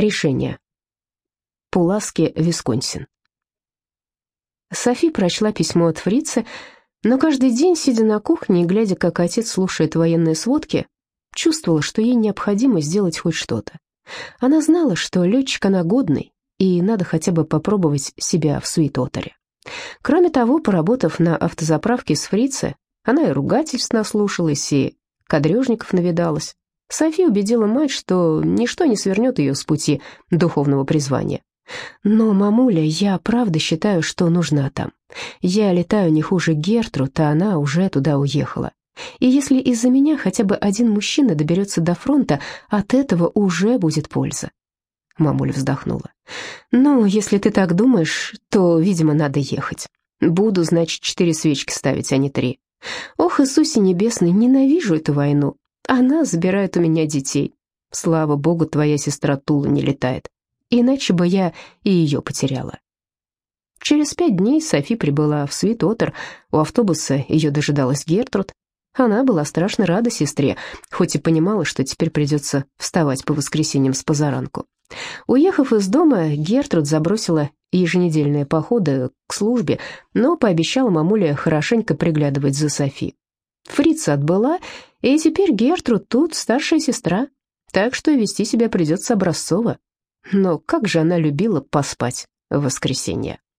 Решение. Пуласки, Висконсин. Софи прочла письмо от фрица, но каждый день, сидя на кухне и глядя, как отец слушает военные сводки, чувствовала, что ей необходимо сделать хоть что-то. Она знала, что летчик она годный, и надо хотя бы попробовать себя в Суитотере. Кроме того, поработав на автозаправке с фрица, она и ругательств наслушалась, и кадрежников навидалась. София убедила мать, что ничто не свернет ее с пути духовного призвания. «Но, мамуля, я правда считаю, что нужна там. Я летаю не хуже Гертруд, а она уже туда уехала. И если из-за меня хотя бы один мужчина доберется до фронта, от этого уже будет польза». Мамуля вздохнула. «Ну, если ты так думаешь, то, видимо, надо ехать. Буду, значит, четыре свечки ставить, а не три. Ох, Иисусе Небесный, ненавижу эту войну. Она забирает у меня детей. Слава богу, твоя сестра Тула не летает. Иначе бы я и ее потеряла. Через пять дней Софи прибыла в Свит-Отер. У автобуса ее дожидалась Гертруд. Она была страшно рада сестре, хоть и понимала, что теперь придется вставать по воскресеньям с позаранку. Уехав из дома, Гертруд забросила еженедельные походы к службе, но пообещала мамуле хорошенько приглядывать за Софи. Фрица отбыла, и теперь Гертруд тут старшая сестра, так что вести себя придется образцово. Но как же она любила поспать в воскресенье.